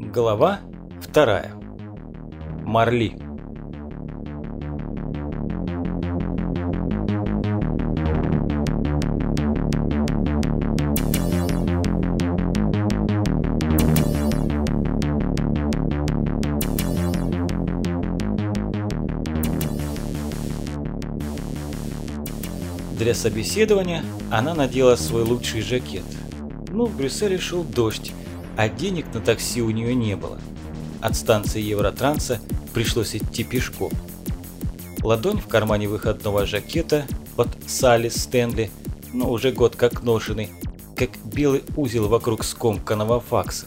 Глава вторая. Марли. Для собеседования она надела свой лучший жакет. Но в Брюсселе шел дождь, а денег на такси у нее не было. От станции Евротранса пришлось идти пешком. Ладонь в кармане выходного жакета от Салли Стэнли, но уже год как ношенный, как белый узел вокруг скомканного факса.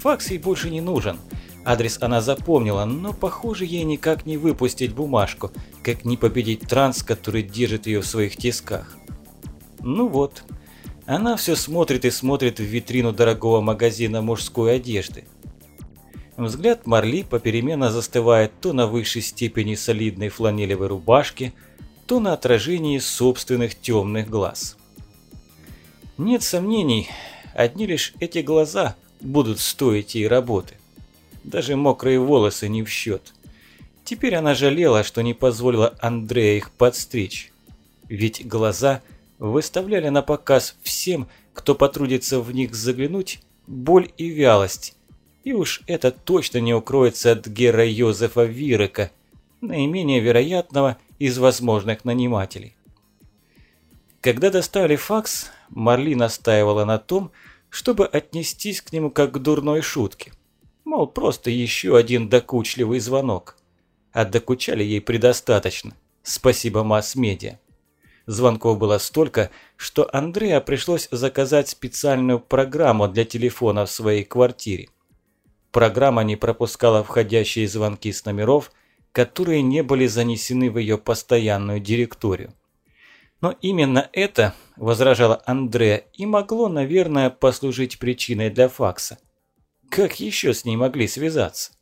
Факс ей больше не нужен. Адрес она запомнила, но похоже ей никак не выпустить бумажку, как не победить транс, который держит ее в своих тисках. Ну вот, она все смотрит и смотрит в витрину дорогого магазина мужской одежды. Взгляд Марли попеременно застывает то на высшей степени солидной фланелевой рубашки, то на отражении собственных темных глаз. Нет сомнений, одни лишь эти глаза будут стоить ей работы. Даже мокрые волосы не в счет. Теперь она жалела, что не позволила Андрея их подстричь. Ведь глаза – выставляли на показ всем, кто потрудится в них заглянуть, боль и вялость. И уж это точно не укроется от Гера Йозефа Вирека, наименее вероятного из возможных нанимателей. Когда достали факс, Марли настаивала на том, чтобы отнестись к нему как к дурной шутке. Мол, просто еще один докучливый звонок. А докучали ей предостаточно. Спасибо масс-медиа. Звонков было столько, что Андреа пришлось заказать специальную программу для телефона в своей квартире. Программа не пропускала входящие звонки с номеров, которые не были занесены в ее постоянную директорию. Но именно это, возражала Андреа, и могло, наверное, послужить причиной для факса. Как еще с ней могли связаться?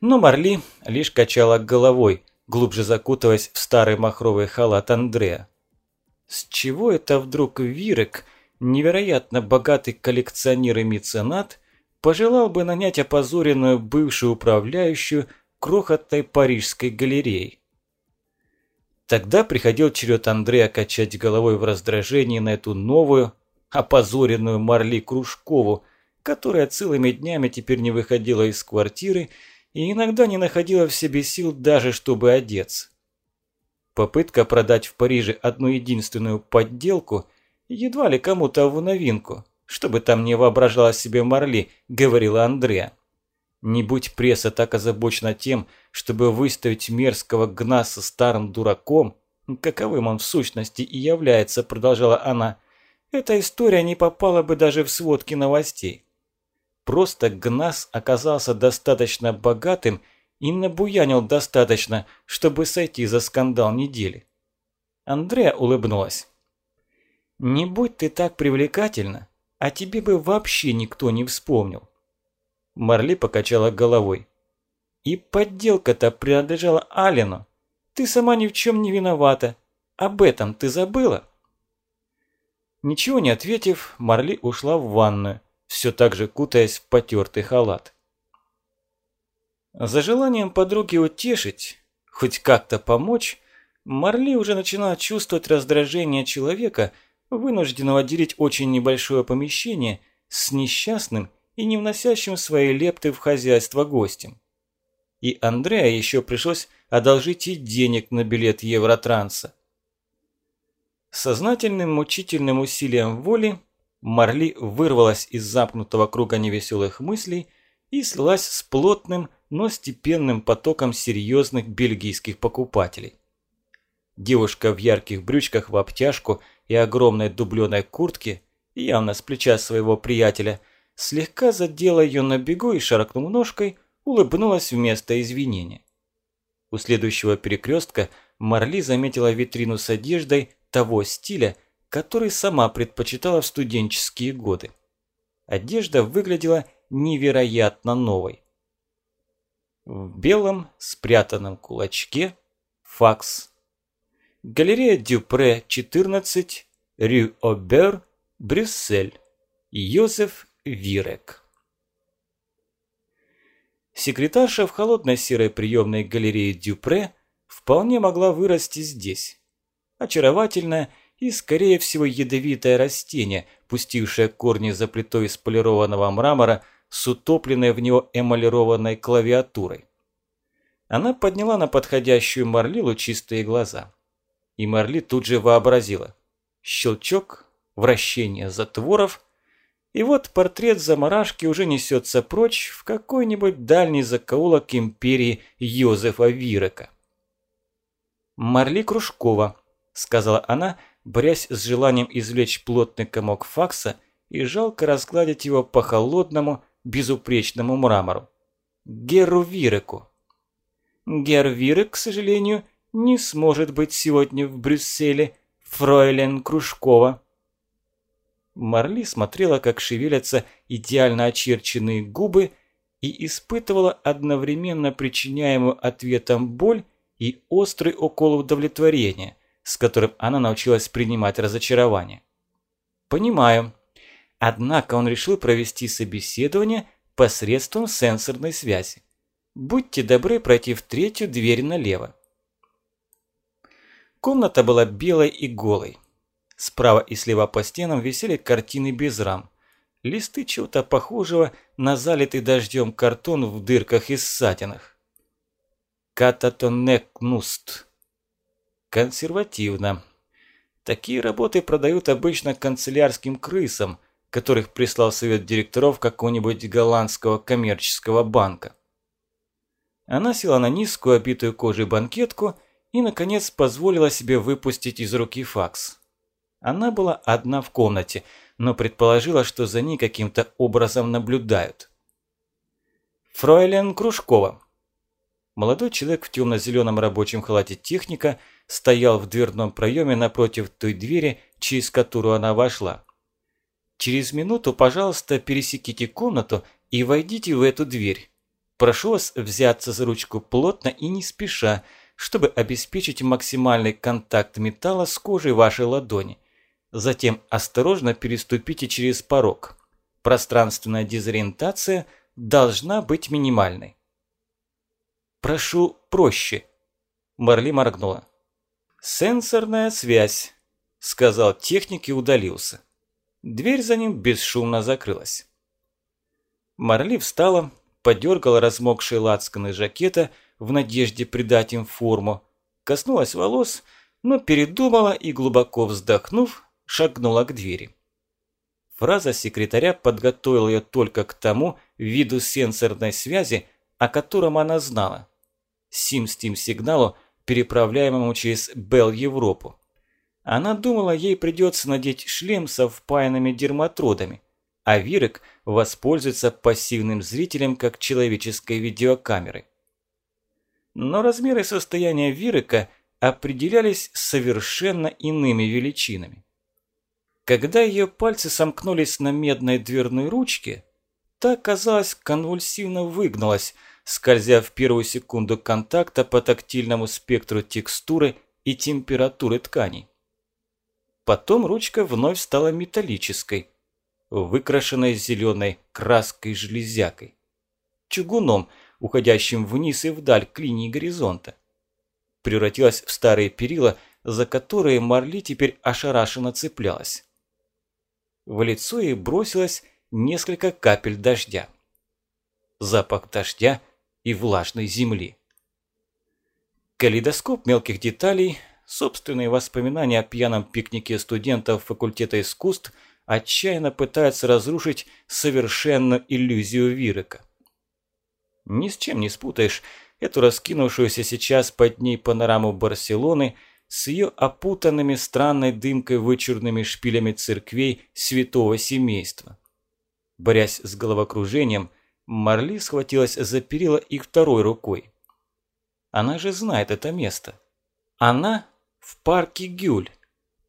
Но Марли лишь качала головой – глубже закутываясь в старый махровый халат Андрея. С чего это вдруг Вирек, невероятно богатый коллекционер и меценат, пожелал бы нанять опозоренную бывшую управляющую крохотной парижской галереей? Тогда приходил черед Андрея качать головой в раздражении на эту новую, опозоренную Марли Кружкову, которая целыми днями теперь не выходила из квартиры и иногда не находила в себе сил даже, чтобы одеться. Попытка продать в Париже одну единственную подделку едва ли кому-то в новинку, чтобы там не воображала себе Марли, говорила Андреа. Не будь пресса так озабочена тем, чтобы выставить мерзкого Гнаса старым дураком, каковым он в сущности и является, продолжала она, эта история не попала бы даже в сводки новостей. Просто Гнас оказался достаточно богатым и набуянил достаточно, чтобы сойти за скандал недели. Андреа улыбнулась. «Не будь ты так привлекательна, а тебе бы вообще никто не вспомнил». Марли покачала головой. «И подделка-то принадлежала Алину. Ты сама ни в чем не виновата. Об этом ты забыла?» Ничего не ответив, Марли ушла в ванную все так же кутаясь в потертый халат. За желанием подруги утешить, хоть как-то помочь, Марли уже начинала чувствовать раздражение человека, вынужденного делить очень небольшое помещение с несчастным и не вносящим свои лепты в хозяйство гостем. И Андреа еще пришлось одолжить и денег на билет Евротранса. Сознательным мучительным усилием воли Марли вырвалась из замкнутого круга невеселых мыслей и слилась с плотным, но степенным потоком серьезных бельгийских покупателей. Девушка в ярких брючках в обтяжку и огромной дубленой куртке, явно с плеча своего приятеля, слегка задела ее на бегу и, шаркнув ножкой, улыбнулась вместо извинения. У следующего перекрестка Марли заметила витрину с одеждой того стиля, который сама предпочитала в студенческие годы. Одежда выглядела невероятно новой. В белом спрятанном кулачке факс. Галерея Дюпре, 14, Рю Обер, Брюссель. Йозеф Вирек. секретарша в холодной серой приемной галерее Дюпре вполне могла вырасти здесь. Очаровательная и, скорее всего, ядовитое растение, пустившее корни за плитой из полированного мрамора с утопленной в него эмалированной клавиатурой. Она подняла на подходящую Марли лучистые глаза. И Марли тут же вообразила. Щелчок, вращение затворов, и вот портрет заморашки уже несется прочь в какой-нибудь дальний закоулок империи Йозефа Вирека. «Марли Кружкова», – сказала она, борясь с желанием извлечь плотный комок факса и жалко разгладить его по холодному, безупречному мрамору. Геру Виреку. К сожалению, не сможет быть сегодня в Брюсселе, фройлен Кружкова. Марли смотрела, как шевелятся идеально очерченные губы и испытывала одновременно причиняемую ответом боль и острый укол удовлетворения, с которым она научилась принимать разочарование. «Понимаю. Однако он решил провести собеседование посредством сенсорной связи. Будьте добры пройти в третью дверь налево». Комната была белой и голой. Справа и слева по стенам висели картины без рам. Листы чего-то похожего на залитый дождем картон в дырках и ссадинах. Кататонекнуст. Консервативно. Такие работы продают обычно канцелярским крысам, которых прислал совет директоров какого-нибудь голландского коммерческого банка. Она села на низкую, обитую кожей банкетку и, наконец, позволила себе выпустить из руки факс. Она была одна в комнате, но предположила, что за ней каким-то образом наблюдают. Фройлен Кружкова. Молодой человек в темно-зеленом рабочем халате техника стоял в дверном проеме напротив той двери, через которую она вошла. Через минуту, пожалуйста, пересеките комнату и войдите в эту дверь. Прошу вас взяться за ручку плотно и не спеша, чтобы обеспечить максимальный контакт металла с кожей вашей ладони. Затем осторожно переступите через порог. Пространственная дезориентация должна быть минимальной. «Прошу проще», – Марли моргнула. «Сенсорная связь», – сказал техник и удалился. Дверь за ним бесшумно закрылась. Марли встала, подергала размокшие лацканы жакета в надежде придать им форму, коснулась волос, но передумала и, глубоко вздохнув, шагнула к двери. Фраза секретаря подготовила ее только к тому виду сенсорной связи, о котором она знала. Сим-стим-сигналу, переправляемому через Белл Европу. Она думала, ей придется надеть шлем со впаянными дерматродами, а Вирек воспользуется пассивным зрителем как человеческой видеокамерой. Но размеры состояния Вирека определялись совершенно иными величинами. Когда ее пальцы сомкнулись на медной дверной ручке, та, казалось, конвульсивно выгнулась, скользя в первую секунду контакта по тактильному спектру текстуры и температуры тканей. Потом ручка вновь стала металлической, выкрашенной зеленой краской-железякой, чугуном, уходящим вниз и вдаль к линии горизонта. Превратилась в старые перила, за которые Марли теперь ошарашенно цеплялась. В лицо ей бросилось несколько капель дождя. Запах дождя и влажной земли. Калейдоскоп мелких деталей, собственные воспоминания о пьяном пикнике студентов факультета искусств отчаянно пытаются разрушить совершенную иллюзию Вирека. Ни с чем не спутаешь эту раскинувшуюся сейчас под ней панораму Барселоны – с ее опутанными странной дымкой вычурными шпилями церквей святого семейства. Борясь с головокружением, Марли схватилась за перила их второй рукой. Она же знает это место. Она в парке Гюль,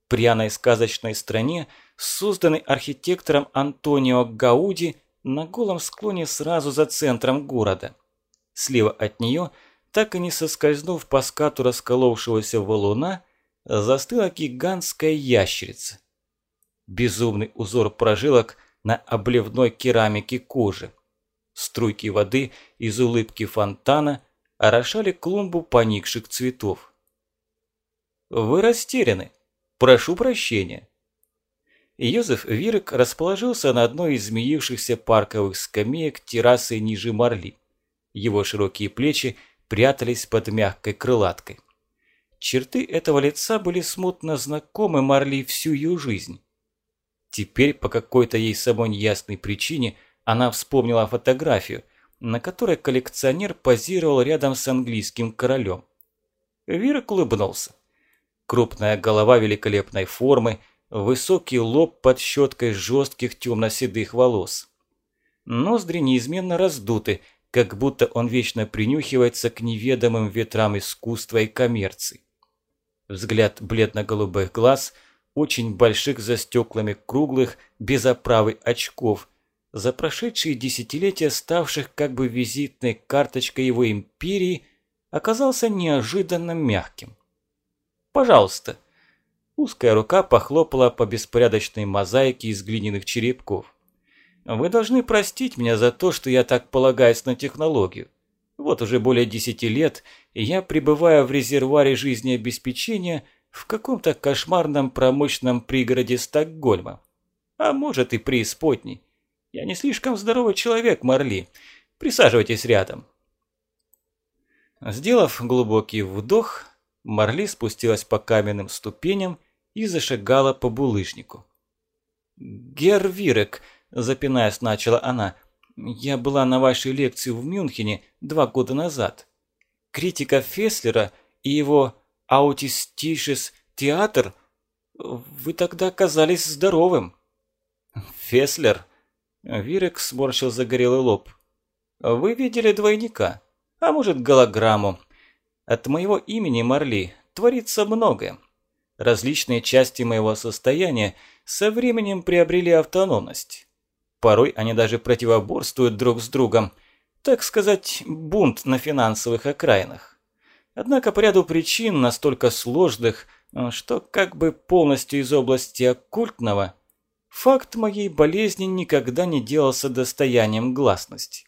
пряной сказочной стране, созданной архитектором Антонио Гауди на голом склоне сразу за центром города. Слева от нее – так и не соскользнув по скату расколовшегося валуна, застыла гигантская ящерица. Безумный узор прожилок на обливной керамике кожи. Струйки воды из улыбки фонтана орошали клумбу поникших цветов. «Вы растеряны. Прошу прощения». Йозеф Вирек расположился на одной из змеившихся парковых скамеек террасы ниже Марли. Его широкие плечи прятались под мягкой крылаткой. Черты этого лица были смутно знакомы Марли всю ее жизнь. Теперь по какой-то ей самой неясной причине она вспомнила фотографию, на которой коллекционер позировал рядом с английским королем. Вирек улыбнулся. Крупная голова великолепной формы, высокий лоб под щеткой жестких темно-седых волос. Ноздри неизменно раздуты, как будто он вечно принюхивается к неведомым ветрам искусства и коммерции. Взгляд бледно-голубых глаз, очень больших за стеклами круглых, без оправы очков, за прошедшие десятилетия ставших как бы визитной карточкой его империи, оказался неожиданно мягким. «Пожалуйста». Узкая рука похлопала по беспорядочной мозаике из глиняных черепков. «Вы должны простить меня за то, что я так полагаюсь на технологию. Вот уже более десяти лет я пребываю в резервуаре жизнеобеспечения в каком-то кошмарном промышленном пригороде Стокгольма. А может и преисподней. Я не слишком здоровый человек, Марли. Присаживайтесь рядом». Сделав глубокий вдох, Марли спустилась по каменным ступеням и зашагала по булыжнику. «Гервирек», – запинаясь, начала она, – я была на вашей лекции в Мюнхене два года назад. Критика Феслера и его «Аутистишес театр» вы тогда казались здоровым. Феслер? Вирек сморщил загорелый лоб. Вы видели двойника? А может, голограмму? От моего имени, Марли, творится многое. Различные части моего состояния со временем приобрели автономность. Порой они даже противоборствуют друг с другом. Так сказать, бунт на финансовых окраинах. Однако по ряду причин, настолько сложных, что как бы полностью из области оккультного, факт моей болезни никогда не делался достоянием гласности.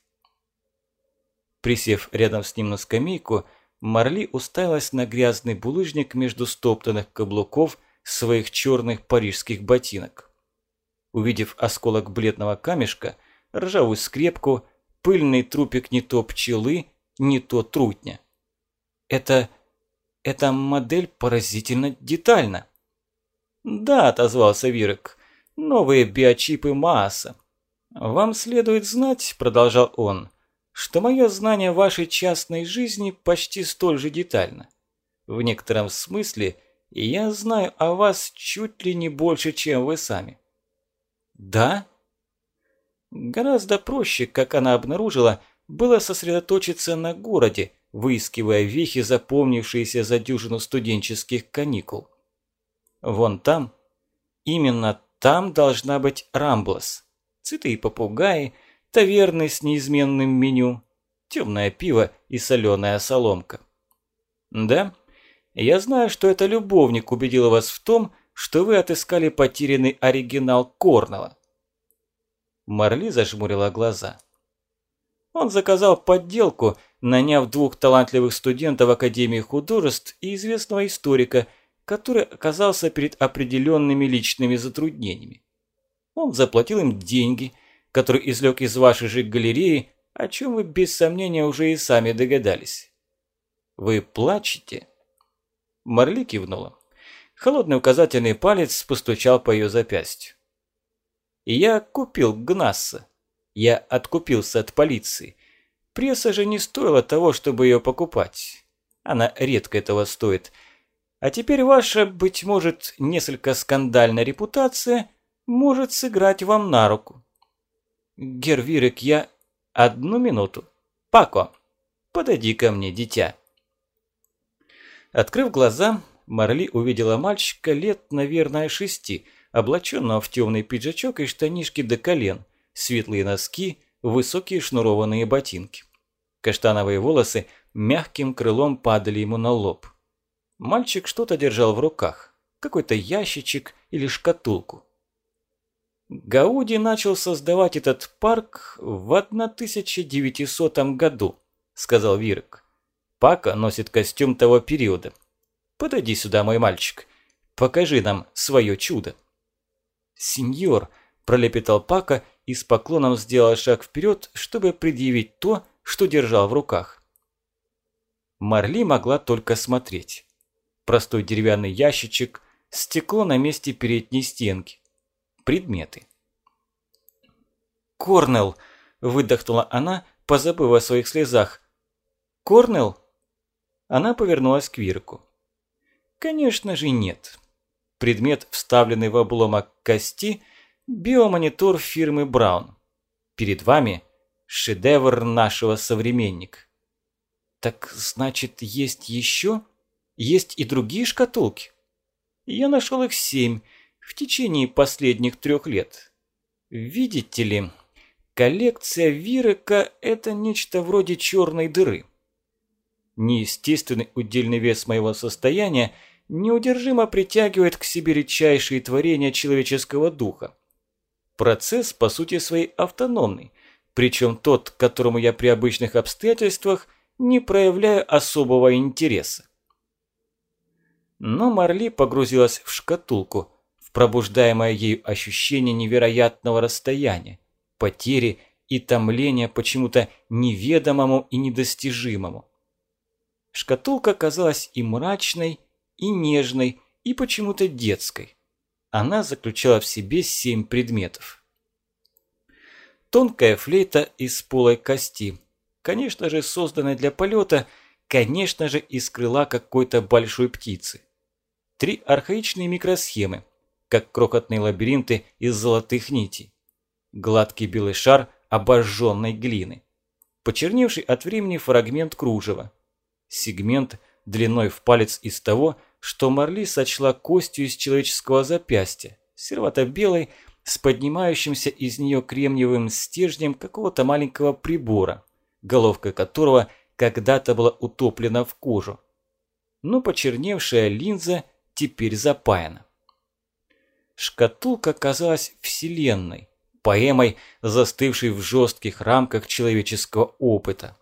Присев рядом с ним на скамейку, Марли уставилась на грязный булыжник между стоптанных каблуков своих черных парижских ботинок увидев осколок бледного камешка, ржавую скрепку, пыльный трупик не то пчелы, не то трутня. Это... эта модель поразительно детальна. Да, отозвался Вирек, новые биочипы Мааса. Вам следует знать, продолжал он, что мое знание вашей частной жизни почти столь же детально. В некотором смысле я знаю о вас чуть ли не больше, чем вы сами. Да? Гораздо проще, как она обнаружила, было сосредоточиться на городе, выискивая вехи, запомнившиеся за дюжину студенческих каникул. Вон там, именно там должна быть Рамблас. Цветы и попугаи, таверны с неизменным меню, темное пиво и соленая соломка. Да, я знаю, что это любовник убедил вас в том, что вы отыскали потерянный оригинал Корнелла. Марли зажмурила глаза. Он заказал подделку, наняв двух талантливых студентов Академии художеств и известного историка, который оказался перед определенными личными затруднениями. Он заплатил им деньги, которые извлек из вашей же галереи, о чем вы без сомнения уже и сами догадались. Вы плачете? Марли кивнула. Холодный указательный палец постучал по ее запястью. «Я купил Гнасса. Я откупился от полиции. Пресса же не стоила того, чтобы ее покупать. Она редко этого стоит. А теперь ваша, быть может, несколько скандальная репутация может сыграть вам на руку. Гервирек, я... Одну минуту. Пако, подойди ко мне, дитя. Открыв глаза, Марли увидела мальчика лет, наверное, шести, облаченного в темный пиджачок и штанишки до колен, светлые носки, высокие шнурованные ботинки. Каштановые волосы мягким крылом падали ему на лоб. Мальчик что-то держал в руках, какой-то ящичек или шкатулку. Гауди начал создавать этот парк в 1900 году, сказал Вирок. Пака носит костюм того периода. Подойди сюда, мой мальчик. Покажи нам свое чудо. Сеньор, пролепетал Пака и с поклоном сделал шаг вперед, чтобы предъявить то, что держал в руках. Марли могла только смотреть. Простой деревянный ящичек, стекло на месте передней стенки. Предметы. «Корнелл!» – выдохнула она, позабыв о своих слезах. «Корнелл?» Она повернулась к Вирку. «Конечно же нет. Предмет, вставленный в обломок кости – биомонитор фирмы Браун. Перед вами шедевр нашего современника. Так значит, есть еще? Есть и другие шкатулки? Я нашел их семь в течение последних трех лет. Видите ли, коллекция Вирека – это нечто вроде черной дыры. Неестественный удельный вес моего состояния неудержимо притягивает к себе редчайшие творения человеческого духа. Процесс, по сути своей, автономный, причем тот, к которому я при обычных обстоятельствах – не проявляя особого интереса. Но Марли погрузилась в шкатулку, в пробуждаемое ею ощущение невероятного расстояния, потери и томления почему-то неведомому и недостижимому. Шкатулка казалась и мрачной, и нежной, и почему-то детской. Она заключала в себе семь предметов. Тонкая флейта из полой кости – конечно же созданной для полета, конечно же из крыла какой-то большой птицы. Три архаичные микросхемы, как крохотные лабиринты из золотых нитей. Гладкий белый шар обожженной глины. Почерневший от времени фрагмент кружева. Сегмент длиной в палец из того, что Марли сочла костью из человеческого запястья, серовато-белой, с поднимающимся из нее кремниевым стержнем какого-то маленького прибора головка которого когда-то была утоплена в кожу. Но почерневшая линза теперь запаяна. Шкатулка казалась вселенной, поэмой, застывшей в жестких рамках человеческого опыта.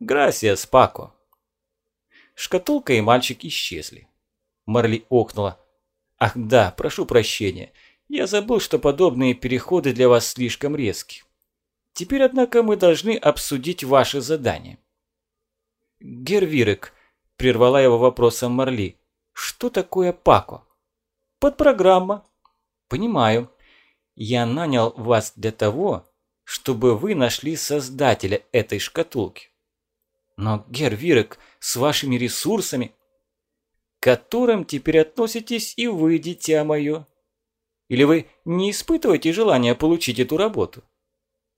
Грасия Спако. Шкатулка и мальчик исчезли. Марли охнула. «Ах да, прошу прощения. Я забыл, что подобные переходы для вас слишком резки. Теперь, однако, мы должны обсудить ваше задание. Гервирек, прервала его вопросом Марли, что такое Пако? Подпрограмма. Понимаю. Я нанял вас для того, чтобы вы нашли создателя этой шкатулки. Но, Гервирек, с вашими ресурсами, к которым теперь относитесь и вы, дитя мое. Или вы не испытываете желания получить эту работу?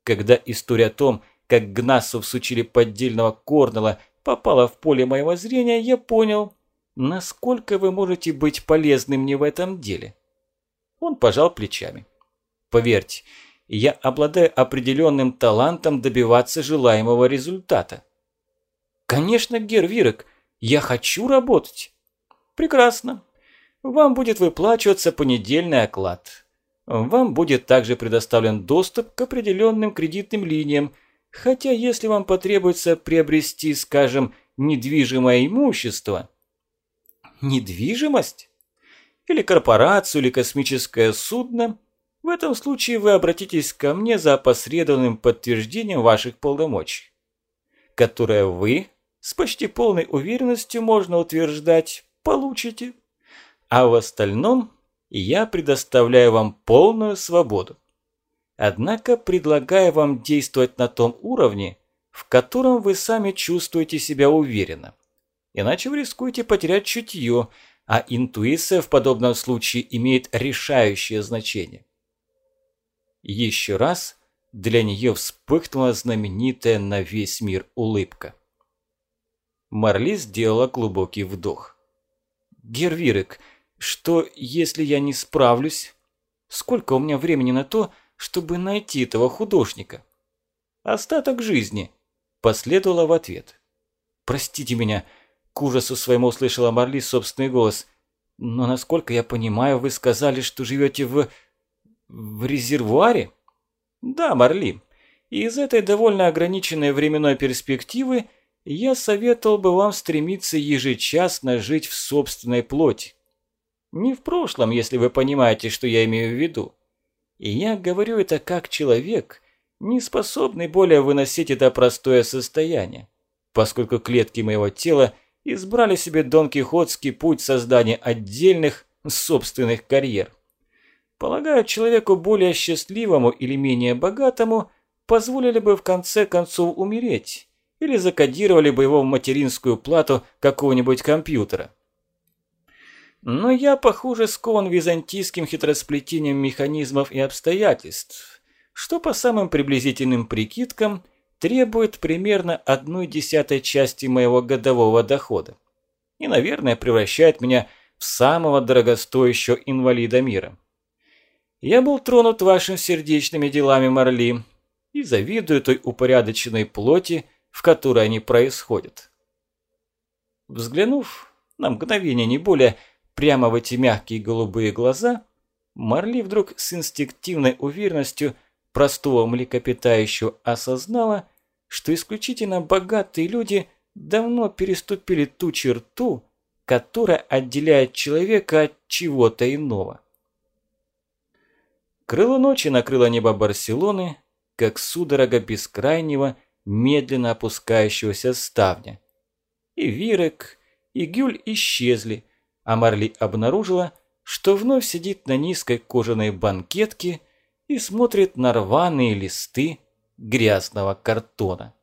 Когда история о том, как Гнассу всучили поддельного Корнела, попала в поле моего зрения, я понял, насколько вы можете быть полезны мне в этом деле. Он пожал плечами. Поверьте, я обладаю определенным талантом добиваться желаемого результата. Конечно, Гервирек, я хочу работать. Прекрасно. Вам будет выплачиваться понедельный оклад. Вам будет также предоставлен доступ к определенным кредитным линиям, хотя если вам потребуется приобрести, скажем, недвижимое имущество... Недвижимость? Или корпорацию, или космическое судно? В этом случае вы обратитесь ко мне за опосредованным подтверждением ваших полномочий, которое вы, с почти полной уверенностью можно утверждать, получите. А в остальном я предоставляю вам полную свободу. Однако предлагаю вам действовать на том уровне, в котором вы сами чувствуете себя уверенно. Иначе вы рискуете потерять чутье, а интуиция в подобном случае имеет решающее значение. Еще раз для нее вспыхнула знаменитая на весь мир улыбка. Марли сделала глубокий вдох. «Гервирек, что, если я не справлюсь? Сколько у меня времени на то, чтобы найти этого художника? Остаток жизни, последовала в ответ. Простите меня, к ужасу своему услышала Марли собственный голос. Но насколько я понимаю, вы сказали, что живете в... В резервуаре? Да, Марли. И из этой довольно ограниченной временной перспективы я советовал бы вам стремиться ежечасно жить в собственной плоти. Не в прошлом, если вы понимаете, что я имею в виду. И я говорю это как человек, не способный более выносить это простое состояние, поскольку клетки моего тела избрали себе Дон Кихотский путь создания отдельных собственных карьер. Полагаю, человеку более счастливому или менее богатому позволили бы в конце концов умереть или закодировали бы его в материнскую плату какого-нибудь компьютера. Но я, похоже, скован византийским хитросплетением механизмов и обстоятельств, что по самым приблизительным прикидкам требует примерно одной десятой части моего годового дохода. И, наверное, превращает меня в самого дорогостоящего инвалида мира. Я был тронут вашими сердечными делами, Марли, и завидую той упорядоченной плоти, в которой они происходят. Взглянув на мгновение не более прямо в эти мягкие голубые глаза, Марли вдруг с инстинктивной уверенностью простого млекопитающего осознала, что исключительно богатые люди давно переступили ту черту, которая отделяет человека от чего-то иного. Крыло ночи накрыло небо Барселоны, как судорога бескрайнего, медленно опускающегося ставня. И Вирек, и Гюль исчезли, а Марли обнаружила, что вновь сидит на низкой кожаной банкетке и смотрит на рваные листы грязного картона.